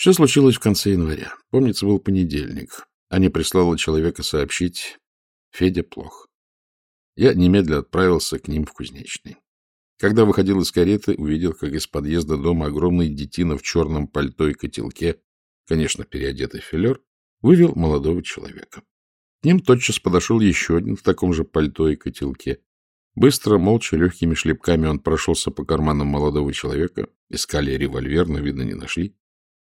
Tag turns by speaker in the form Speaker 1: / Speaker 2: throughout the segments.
Speaker 1: Все случилось в конце января. Помнится, был понедельник. Аня прислала человека сообщить, Федя плох. Я немедленно отправился к ним в кузнечный. Когда выходил из кареты, увидел, как из подъезда дома огромный детина в черном пальто и котелке, конечно, переодетый филер, вывел молодого человека. К ним тотчас подошел еще один в таком же пальто и котелке. Быстро, молча, легкими шлепками он прошелся по карманам молодого человека, искали револьвер, но, видно, не нашли.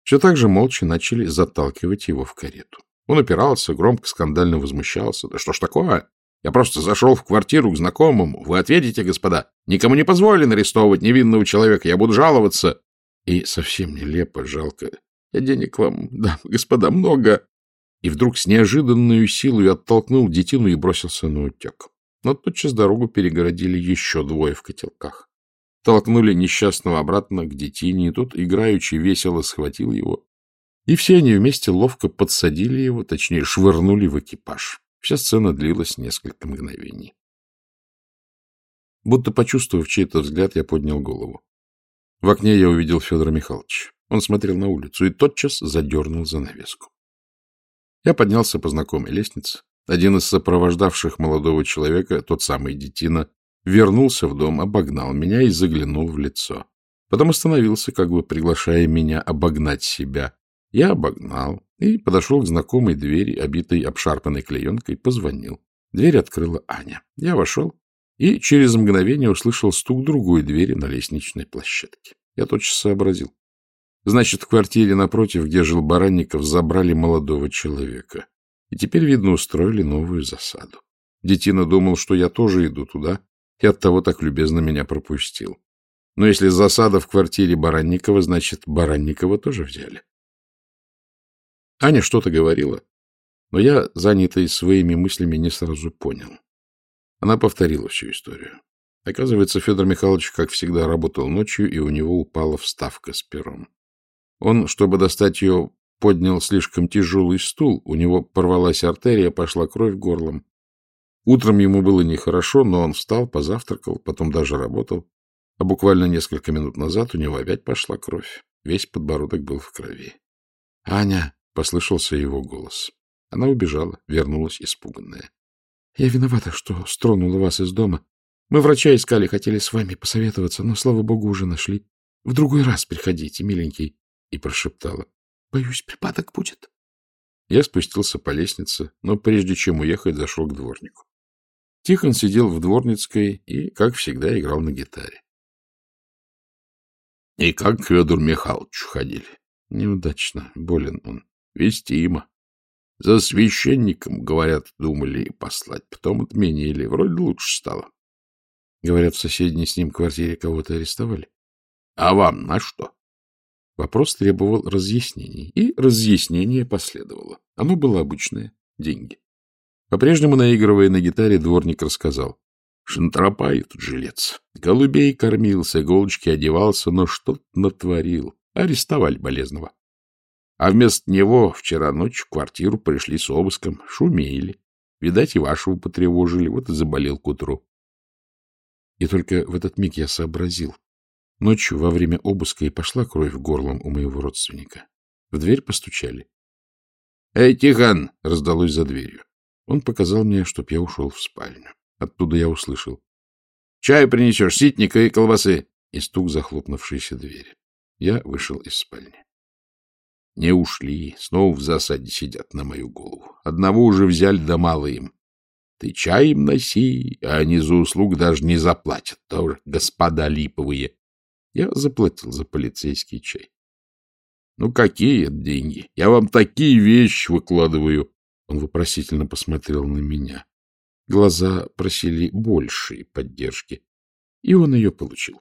Speaker 1: Все так же молча начали заталкивать его в карету. Он опирался, громко, скандально возмущался. «Да что ж такое? Я просто зашел в квартиру к знакомому. Вы ответите, господа. Никому не позволено арестовывать невинного человека. Я буду жаловаться». И совсем нелепо, жалко. Я денег вам дам, господа, много. И вдруг с неожиданной силой оттолкнул детину и бросился на утек. Но тотчас дорогу перегородили еще двое в котелках. Толкнули несчастного обратно к детине, и тот, играючи, весело схватил его и все они вместе ловко подсадили его, точнее, швырнули в экипаж. Вся сцена длилась несколько мгновений. Будто почувствовав чей-то взгляд, я поднял голову. В окне я увидел Федора Михайловича. Он смотрел на улицу и тотчас задернул занавеску. Я поднялся по знакомой лестнице. Один из сопровождавших молодого человека, тот самый детина, вернулся в дом, обогнал меня и заглянул в лицо. Потом остановился, как бы приглашая меня обогнать себя, я обогнал и подошел к знакомой двери, обитой обшарпанной клеенкой, позвонил. Дверь открыла Аня. Я вошел и через мгновение услышал стук другой двери на лестничной площадке. Я тотчас сообразил. Значит, в квартире напротив, где жил Баранников, забрали молодого человека. И теперь, видно, устроили новую засаду. Детина думал, что я тоже иду туда, и оттого так любезно меня пропустил. Но если засада в квартире Баранникова, значит, Баранникова тоже взяли. Аня что-то говорила, но я, занятый своими мыслями, не сразу понял. Она повторила всю историю. Оказывается, Федор Михайлович, как всегда, работал ночью, и у него упала вставка с пером. Он, чтобы достать ее, поднял слишком тяжелый стул, у него порвалась артерия, пошла кровь горлом. Утром ему было нехорошо, но он встал, позавтракал, потом даже работал. А буквально несколько минут назад у него опять пошла кровь. Весь подбородок был в крови. — Аня, Послышался его голос. Она убежала, вернулась испуганная. — Я виновата, что стронула вас из дома. Мы врача искали, хотели с вами посоветоваться, но, слава богу, уже нашли. В другой раз приходите, миленький. И прошептала. — Боюсь, припадок будет. Я спустился по лестнице, но прежде чем уехать, зашел к дворнику. Тихон сидел в дворницкой и, как всегда, играл на гитаре. — И как к Федору Михайловичу ходили? — Неудачно, болен он. Вестимо. За священником, говорят, думали послать, потом отменили. Вроде лучше стало. Говорят, в соседней с ним квартире кого-то арестовали. А вам на что? Вопрос требовал разъяснений, и разъяснение последовало. Оно было обычное — деньги. По-прежнему, наигрывая на гитаре, дворник рассказал. Шантропа этот жилец. Голубей кормился, иголочки одевался, но что-то натворил. Арестовали болезного. А вместо него вчера ночью в квартиру пришли с обыском, шумели. Видать, и вашего потревожили, вот и заболел к утру. И только в этот миг я сообразил. Ночью во время обыска и пошла кровь горлом у моего родственника. В дверь постучали. — Эй, Тихон! — раздалось за дверью. Он показал мне, чтоб я ушел в спальню. Оттуда я услышал. — Чай принесешь, ситника и колбасы! И стук захлопнувшейся двери. Я вышел из спальни. Не ушли, снова в засаде сидят на мою голову. Одного уже взяли, да мало им. Ты чай им носи, а они за услуг даже не заплатят. Тоже господа липовые. Я заплатил за полицейский чай. Ну, какие это деньги? Я вам такие вещи выкладываю. Он вопросительно посмотрел на меня. Глаза просили большей поддержки. И он ее получил.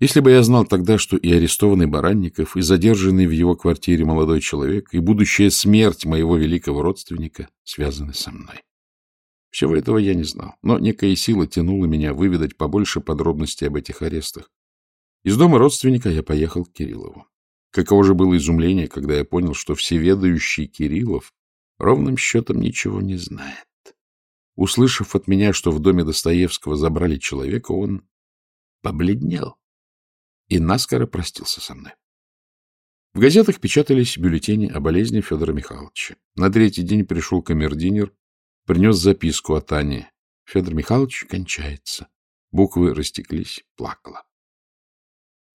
Speaker 1: Если бы я знал тогда, что и арестованный Баранников, и задержанный в его квартире молодой человек, и будущая смерть моего великого родственника связаны со мной. Всего этого я не знал, но некая сила тянула меня выведать побольше подробностей об этих арестах. Из дома родственника я поехал к Кириллову. Каково же было изумление, когда я понял, что всеведающий Кириллов ровным счетом ничего не знает. Услышав от меня, что в доме Достоевского забрали человека, он побледнел и наскоро простился со мной. В газетах печатались бюллетени о болезни Федора Михайловича. На третий день пришел камердинер, принес записку от Ани. Федор Михайлович кончается. Буквы растеклись, плакала.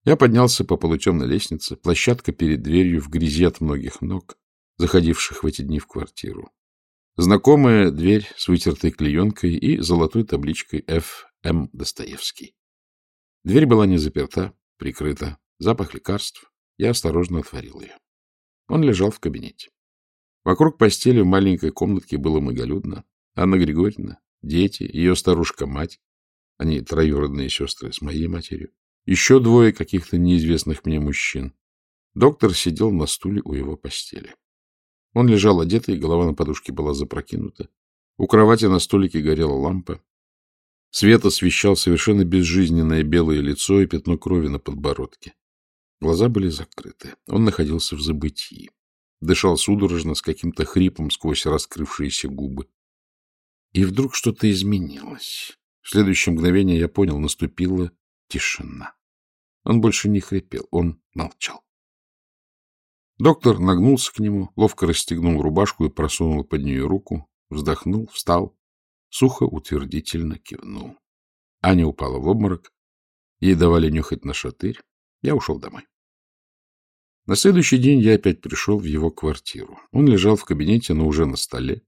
Speaker 1: Я поднялся по полутемной лестнице, площадка перед дверью в грязи от многих ног, заходивших в эти дни в квартиру. Знакомая дверь с вытертой клеенкой и золотой табличкой «Ф. М. Достоевский». Дверь была не заперта, прикрыта. Запах лекарств. Я осторожно отворил ее. Он лежал в кабинете. Вокруг постели в маленькой комнатке было многолюдно. Анна Григорьевна, дети, ее старушка-мать, они троюродные сестры с моей матерью, еще двое каких-то неизвестных мне мужчин. Доктор сидел на стуле у его постели. Он лежал одетый, голова на подушке была запрокинута. У кровати на столике горела лампа. Свет освещал совершенно безжизненное белое лицо и пятно крови на подбородке. Глаза были закрыты. Он находился в забытии. Дышал судорожно, с каким-то хрипом сквозь раскрывшиеся губы. И вдруг что-то изменилось. В следующее мгновение я понял, наступила тишина. Он больше не хрипел, он молчал. Доктор нагнулся к нему, ловко расстегнул рубашку и просунул под нее руку, вздохнул, встал, сухо, утвердительно кивнул. Аня упала в обморок, ей давали нюхать на шатырь, я ушел домой. На следующий день я опять пришел в его квартиру. Он лежал в кабинете, но уже на столе.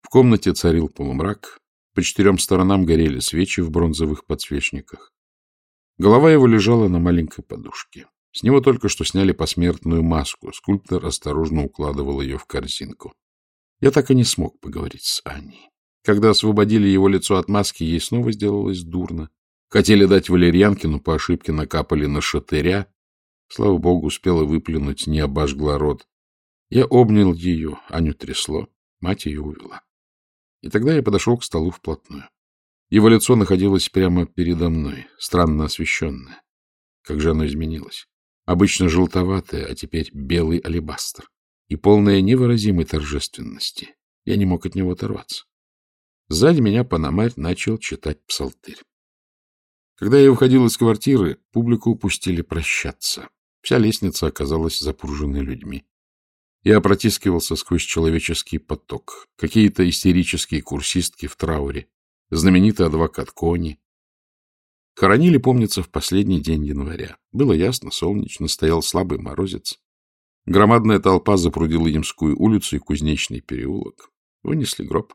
Speaker 1: В комнате царил полумрак, по четырем сторонам горели свечи в бронзовых подсвечниках. Голова его лежала на маленькой подушке. С него только что сняли посмертную маску. Скульптор осторожно укладывал ее в корзинку. Я так и не смог поговорить с Аней. Когда освободили его лицо от маски, ей снова сделалось дурно. Хотели дать валерьянки, но по ошибке накапали на шатыря. Слава богу, успела выплюнуть, не обожгла рот. Я обнял ее, Аню трясло, мать ее увела. И тогда я подошел к столу вплотную. Его лицо находилось прямо передо мной, странно освещенное. Как же оно изменилось. Обычно желтоватое, а теперь белый алебастр. И полное невыразимой торжественности. Я не мог от него оторваться. Сзади меня Панамарь начал читать псалтырь. Когда я выходил из квартиры, публику упустили прощаться. Вся лестница оказалась запруженной людьми. Я протискивался сквозь человеческий поток. Какие-то истерические курсистки в трауре, знаменитый адвокат Кони, Хоронили, помнится, в последний день января. Было ясно, солнечно, стоял слабый морозец. Громадная толпа запрудила Ямскую улицу и Кузнечный переулок. Вынесли гроб.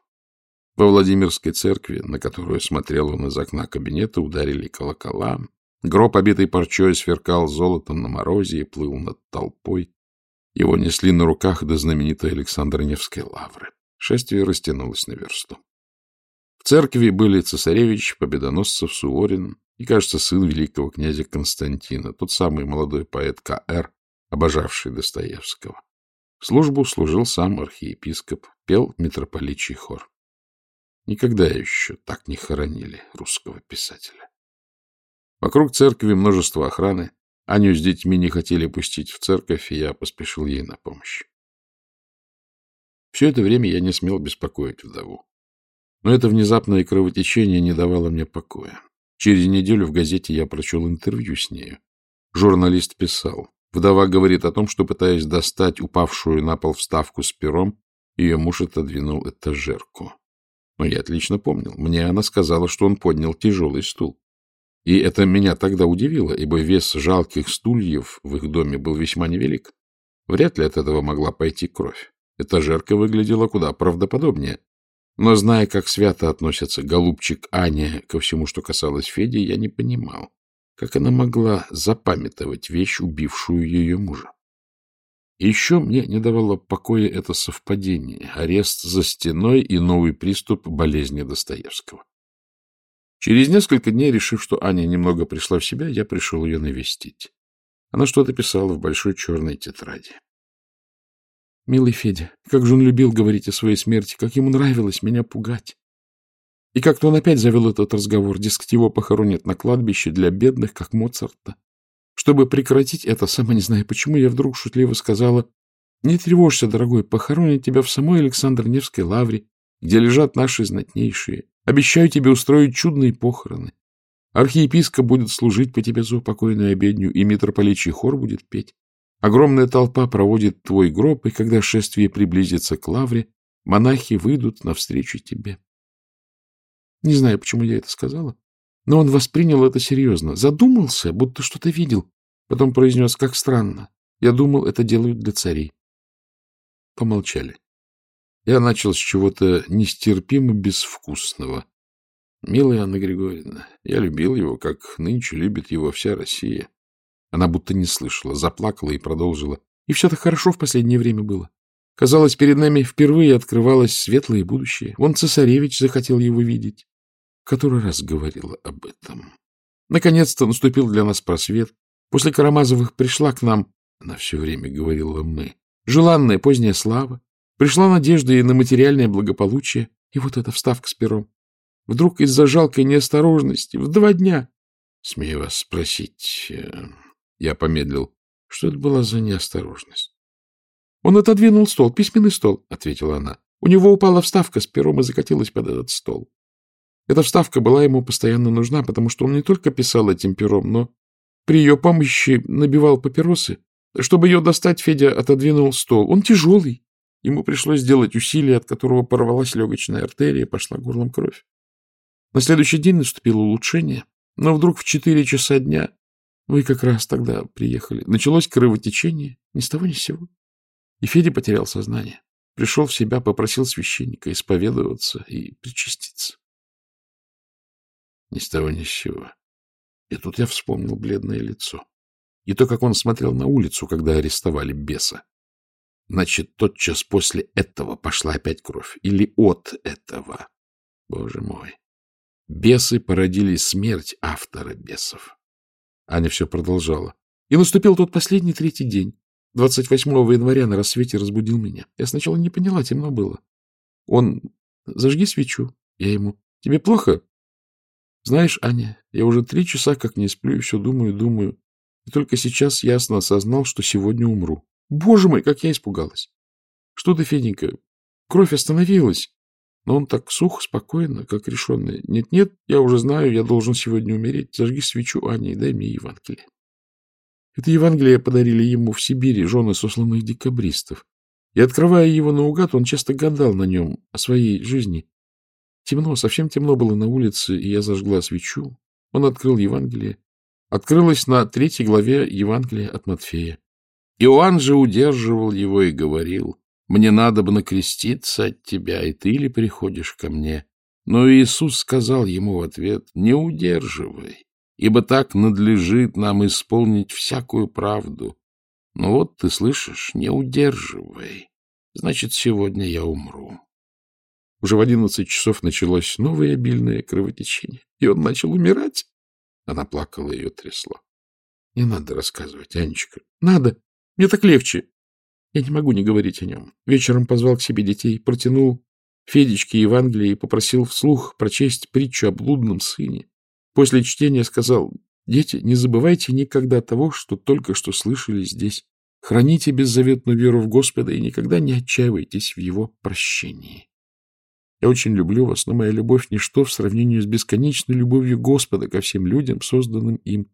Speaker 1: Во Владимирской церкви, на которую смотрел он из окна кабинета, ударили колокола. Гроб, обитый парчой, сверкал золотом на морозе и плыл над толпой. Его несли на руках до знаменитой Александра Невской лавры. Шествие растянулось на версту. В церкви были цесаревич, Победоносцев, Суворин, и, кажется, сын великого князя Константина, тот самый молодой поэт К.Р., обожавший Достоевского. Службу служил сам архиепископ, пел митрополичий хор. Никогда еще так не хоронили русского писателя. Вокруг церкви множество охраны. Аню с детьми не хотели пустить в церковь, и я поспешил ей на помощь. Все это время я не смел беспокоить вдову. Но это внезапное кровотечение не давало мне покоя. Через неделю в газете я прочел интервью с нею. Журналист писал. Вдова говорит о том, что, пытаясь достать упавшую на пол вставку с пером, ее муж отодвинул этажерку. Но я отлично помнил. Мне она сказала, что он поднял тяжелый стул. И это меня тогда удивило, ибо вес жалких стульев в их доме был весьма невелик. Вряд ли от этого могла пойти кровь. Этажерка выглядела куда правдоподобнее. Но, зная, как свято относятся голубчик Аня ко всему, что касалось Феди, я не понимал, как она могла запамятовать вещь, убившую ее мужа. Еще мне не давало покоя это совпадение, арест за стеной и новый приступ болезни Достоевского. Через несколько дней, решив, что Аня немного пришла в себя, я пришел ее навестить. Она что-то писала в большой черной тетради. Милый Федя, как же он любил говорить о своей смерти, как ему нравилось меня пугать. И как-то он опять завел этот разговор, дескать, его похоронят на кладбище для бедных, как Моцарта. Чтобы прекратить это, сама не знаю почему, я вдруг шутливо сказала, «Не тревожься, дорогой, похоронят тебя в самой Александр-Невской лавре, где лежат наши знатнейшие. Обещаю тебе устроить чудные похороны. Архиепископ будет служить по тебе за упокойную обедню, и митрополичий хор будет петь. Огромная толпа проводит твой гроб, и когда шествие приблизится к лавре, монахи выйдут навстречу тебе. Не знаю, почему я это сказала, но он воспринял это серьезно. Задумался, будто что-то видел. Потом произнес, как странно. Я думал, это делают для царей. Помолчали. Я начал с чего-то нестерпимо безвкусного. Милая Анна Григорьевна, я любил его, как нынче любит его вся Россия. Она будто не слышала, заплакала и продолжила. И все так хорошо в последнее время было. Казалось, перед нами впервые открывалось светлое будущее. Вон цесаревич захотел его видеть. Который раз говорила об этом. Наконец-то наступил для нас просвет. После Карамазовых пришла к нам, она все время говорила «мы», желанная поздняя слава, пришла надежда и на материальное благополучие, и вот эта вставка с пером. Вдруг из-за жалкой неосторожности в два дня... Смею вас спросить, э, я помедлил. Что это была за неосторожность? Он отодвинул стол, письменный стол, — ответила она. У него упала вставка с пером и закатилась под этот стол. Эта вставка была ему постоянно нужна, потому что он не только писал этим пером, но при ее помощи набивал папиросы. Чтобы ее достать, Федя отодвинул стол. Он тяжелый. Ему пришлось сделать усилие, от которого порвалась легочная артерия, пошла горлом кровь. На следующий день наступило улучшение, но вдруг в четыре часа дня вы как раз тогда приехали. Началось кровотечение, ни с того ни с сего. И Федя потерял сознание. Пришел в себя, попросил священника исповедоваться и причаститься. Ни с того ни с сего. И тут я вспомнил бледное лицо. И то, как он смотрел на улицу, когда арестовали беса. Значит, тотчас после этого пошла опять кровь. Или от этого. Боже мой. Бесы породили смерть автора бесов. Аня все продолжала. И наступил тот последний третий день. 28 января на рассвете разбудил меня. Я сначала не поняла, темно было. Он... Зажги свечу. Я ему... Тебе плохо? Знаешь, Аня, я уже три часа как не сплю и все думаю, думаю. И только сейчас ясно осознал, что сегодня умру. Боже мой, как я испугалась! Что ты, Феденька, кровь остановилась. Но он так сух, спокойно, как решенный. Нет-нет, я уже знаю, я должен сегодня умереть. Зажги свечу, Аня, и дай мне Евангелие. Это Евангелие подарили ему в Сибири жены сосланных декабристов. И, открывая его наугад, он часто гадал на нем о своей жизни. Темно, совсем темно было на улице, и я зажгла свечу. Он открыл Евангелие. Открылось на третьей главе Евангелия от Матфея. Иоанн же удерживал его и говорил, мне надо бы накреститься от тебя, и ты ли приходишь ко мне? Но Иисус сказал ему в ответ, не удерживай, ибо так надлежит нам исполнить всякую правду. Но вот ты слышишь, не удерживай. Значит, сегодня я умру. Уже в одиннадцать часов началось новое обильное кровотечение, и он начал умирать. Она плакала, ее трясло. — Не надо рассказывать, Анечка. — Надо. Мне так легче. Я не могу не говорить о нем. Вечером позвал к себе детей, протянул Федечке Евангелие и попросил вслух прочесть притчу о блудном сыне. После чтения сказал, «Дети, не забывайте никогда того, что только что слышали здесь. Храните беззаветную веру в Господа и никогда не отчаивайтесь в Его прощении. Я очень люблю вас, но моя любовь — ничто в сравнении с бесконечной любовью Господа ко всем людям, созданным им.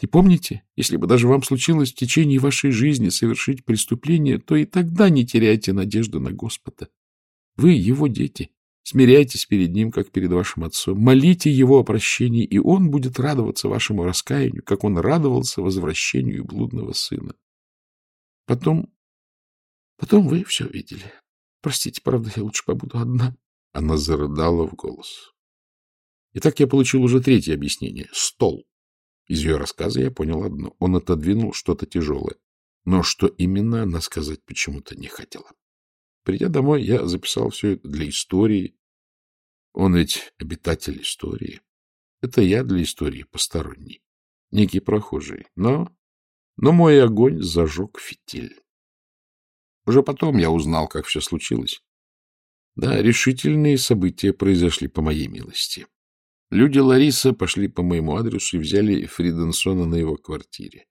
Speaker 1: И помните, если бы даже вам случилось в течение вашей жизни совершить преступление, то и тогда не теряйте надежды на Господа. Вы его дети. Смиряйтесь перед ним, как перед вашим отцом. Молите его о прощении, и он будет радоваться вашему раскаянию, как он радовался возвращению блудного сына. Потом... Потом вы все видели. Простите, правда, я лучше побуду одна. Она зарыдала в голос. Итак, я получил уже третье объяснение. Стол. Из ее рассказа я понял одно. Он отодвинул что-то тяжелое. Но что именно, она сказать почему-то не хотела. Придя домой, я записал все это для истории. Он ведь обитатель истории. Это я для истории посторонний. Некий прохожий. Но... Но мой огонь зажег фитиль. Уже потом я узнал, как все случилось. Да, решительные события произошли по моей милости. Люди Лариса пошли по моему адресу и взяли Фриденсона на его квартире.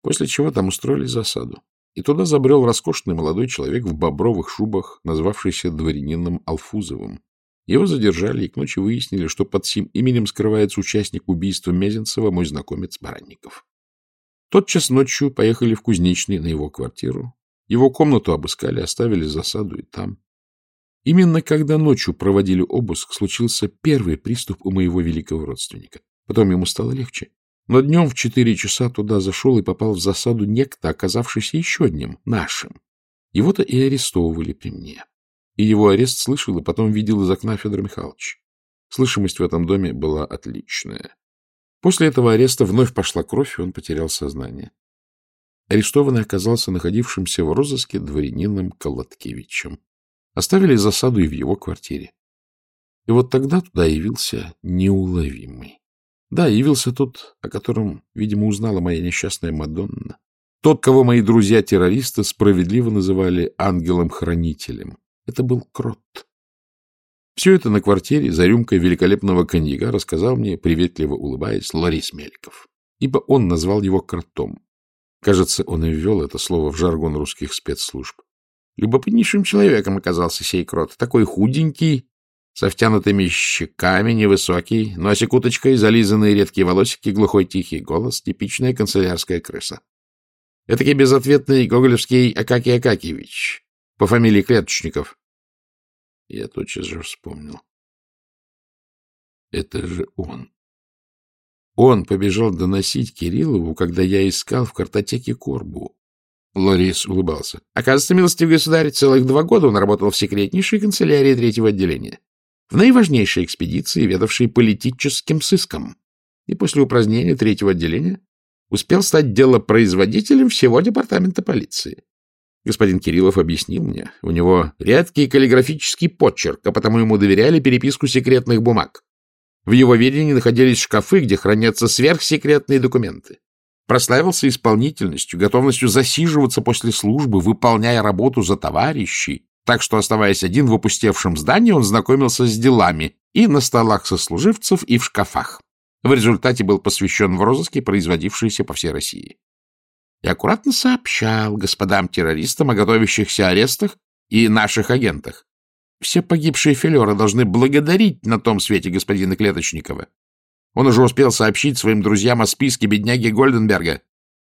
Speaker 1: После чего там устроили засаду. И туда забрел роскошный молодой человек в бобровых шубах, назвавшийся дворянином Алфузовым. Его задержали и к ночи выяснили, что под сим именем скрывается участник убийства Мезенцева, мой знакомец Баранников. Тотчас ночью поехали в Кузнечный на его квартиру. Его комнату обыскали, оставили засаду и там. Именно когда ночью проводили обыск, случился первый приступ у моего великого родственника. Потом ему стало легче. Но днем в четыре часа туда зашел и попал в засаду некто, оказавшийся еще одним, нашим. Его-то и арестовывали при мне. И его арест слышал, и потом видел из окна Федор Михайлович. Слышимость в этом доме была отличная. После этого ареста вновь пошла кровь, и он потерял сознание. Арестованный оказался находившимся в розыске дворянином Колоткевичем. Оставили засаду и в его квартире. И вот тогда туда явился неуловимый. Да, явился тот, о котором, видимо, узнала моя несчастная Мадонна. Тот, кого мои друзья-террористы справедливо называли ангелом-хранителем. Это был Крот. Все это на квартире за рюмкой великолепного коньяка рассказал мне, приветливо улыбаясь, Ларис Меликов, ибо он назвал его кротом. Кажется, он и ввел это слово в жаргон русских спецслужб. Любопытнейшим человеком оказался сей крот, такой худенький, со втянутыми щеками, невысокий, носик уточкой, зализанные редкие волосики, глухой тихий голос, типичная канцелярская крыса. Этакий безответный гоголевский Акакий Акакиевич, по фамилии Клеточников, я тотчас же вспомнил. Это же он. Он побежал доносить Кириллову, когда я искал в картотеке Корбу. Ларис улыбался. Оказывается, милостивый государь, целых два года он работал в секретнейшей канцелярии третьего отделения, в наиважнейшей экспедиции, ведавшей политическим сыском. И после упразднения третьего отделения успел стать делопроизводителем всего департамента полиции. Господин Кириллов объяснил мне, у него редкий каллиграфический почерк, а потому ему доверяли переписку секретных бумаг. В его ведении находились шкафы, где хранятся сверхсекретные документы. Прославился исполнительностью, готовностью засиживаться после службы, выполняя работу за товарищей, так что, оставаясь один в опустевшем здании, он знакомился с делами и на столах сослуживцев, и в шкафах. В результате был посвящен в розыске, производившиеся по всей России и аккуратно сообщал господам-террористам о готовящихся арестах и наших агентах. Все погибшие филеры должны благодарить на том свете господина Клеточникова. Он уже успел сообщить своим друзьям о списке бедняги Гольденберга.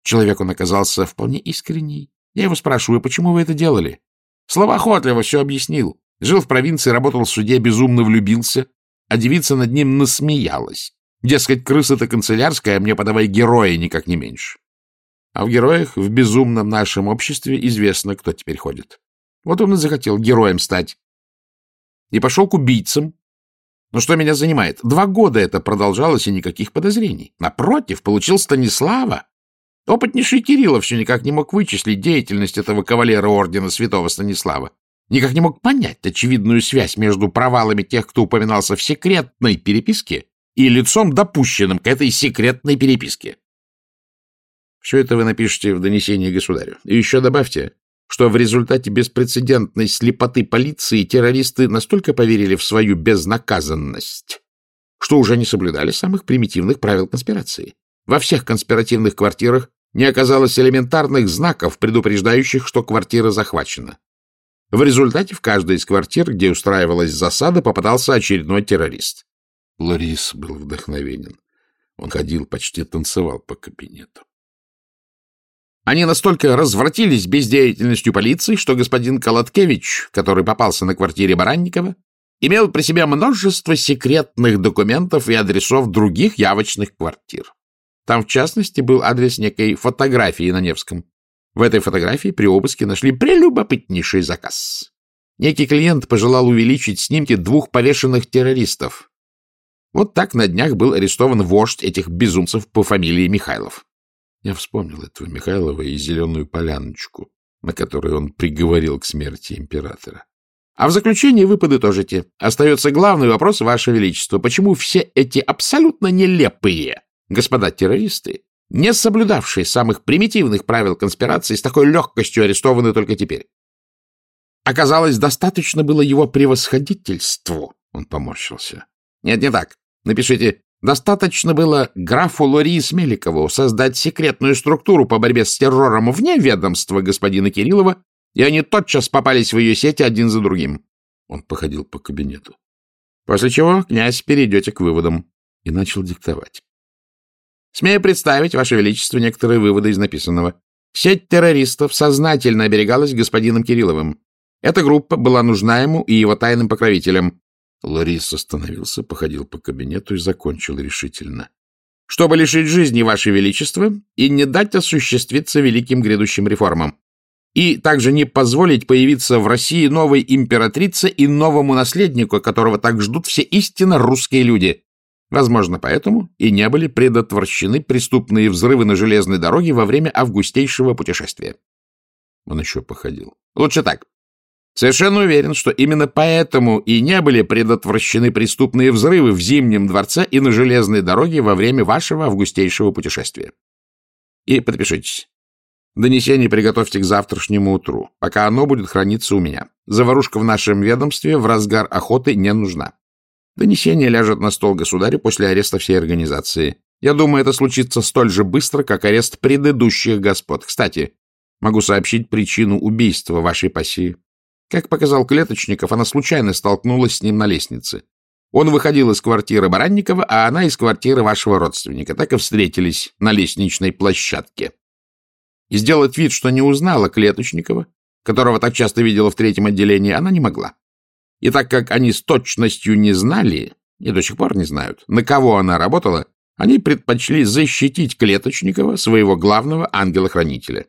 Speaker 1: Человек он оказался вполне искренний. Я его спрашиваю, почему вы это делали? Словоохотливо все объяснил. Жил в провинции, работал в суде, безумно влюбился, а девица над ним насмеялась. Дескать, крыса-то канцелярская, а мне подавай героя никак не меньше. А в героях в безумном нашем обществе известно, кто теперь ходит. Вот он и захотел героем стать. И пошел к убийцам. Но что меня занимает? Два года это продолжалось, и никаких подозрений. Напротив, получил Станислава. Опытнейший Кириллов все никак не мог вычислить деятельность этого кавалера ордена святого Станислава. Никак не мог понять очевидную связь между провалами тех, кто упоминался в секретной переписке, и лицом, допущенным к этой секретной переписке. Все это вы напишите в донесении государю. И еще добавьте, что в результате беспрецедентной слепоты полиции террористы настолько поверили в свою безнаказанность, что уже не соблюдали самых примитивных правил конспирации. Во всех конспиративных квартирах не оказалось элементарных знаков, предупреждающих, что квартира захвачена. В результате в каждой из квартир, где устраивалась засада, попадался очередной террорист. Ларис был вдохновенен. Он ходил, почти танцевал по кабинету. Они настолько развратились бездеятельностью полиции, что господин Колоткевич, который попался на квартире Баранникова, имел при себе множество секретных документов и адресов других явочных квартир. Там, в частности, был адрес некой фотографии на Невском. В этой фотографии при обыске нашли прелюбопытнейший заказ. Некий клиент пожелал увеличить снимки двух повешенных террористов. Вот так на днях был арестован вождь этих безумцев по фамилии Михайлов. Я вспомнил этого Михайлова и зеленую поляночку, на которой он приговорил к смерти императора. А в заключение вы подытожите. Остается главный вопрос, Ваше Величество. Почему все эти абсолютно нелепые господа-террористы, не соблюдавшие самых примитивных правил конспирации, с такой легкостью арестованы только теперь? Оказалось, достаточно было его превосходительству. Он поморщился. Нет, не так. Напишите Достаточно было графу Лории Смеликову создать секретную структуру по борьбе с террором вне ведомства господина Кириллова, и они тотчас попались в ее сети один за другим. Он походил по кабинету. После чего, князь, перейдете к выводам. И начал диктовать.
Speaker 2: Смею представить, Ваше Величество, некоторые выводы из написанного. Сеть террористов сознательно оберегалась господином Кирилловым. Эта группа была нужна ему и его тайным покровителям.
Speaker 1: Ларис остановился, походил по кабинету и закончил решительно.
Speaker 2: Чтобы лишить жизни Ваше Величество и не дать осуществиться великим грядущим реформам. И также не позволить появиться в России новой императрице и новому наследнику, которого так ждут все истинно русские люди. Возможно, поэтому и не были предотвращены преступные взрывы на железной дороге во время августейшего путешествия.
Speaker 1: Он еще походил.
Speaker 2: Лучше так. Совершенно уверен, что именно поэтому и не были предотвращены преступные взрывы в Зимнем дворце и на железной дороге во время вашего августейшего путешествия. И подпишитесь. Донесение приготовьте к завтрашнему утру, пока оно будет храниться у меня. Заварушка в нашем ведомстве в разгар охоты не нужна. Донесение ляжет на стол государю после ареста всей организации. Я думаю, это случится столь же быстро, как арест предыдущих господ. Кстати, могу сообщить причину убийства вашей пассии. Как показал Клеточников, она случайно столкнулась с ним на лестнице. Он выходил из квартиры Баранникова, а она из квартиры вашего родственника. Так и встретились на лестничной площадке. И сделать вид, что не узнала Клеточникова, которого так часто видела в третьем отделении, она не могла. И так как они с точностью не знали, и до сих пор не знают, на кого она работала, они предпочли защитить Клеточникова, своего главного ангела-хранителя.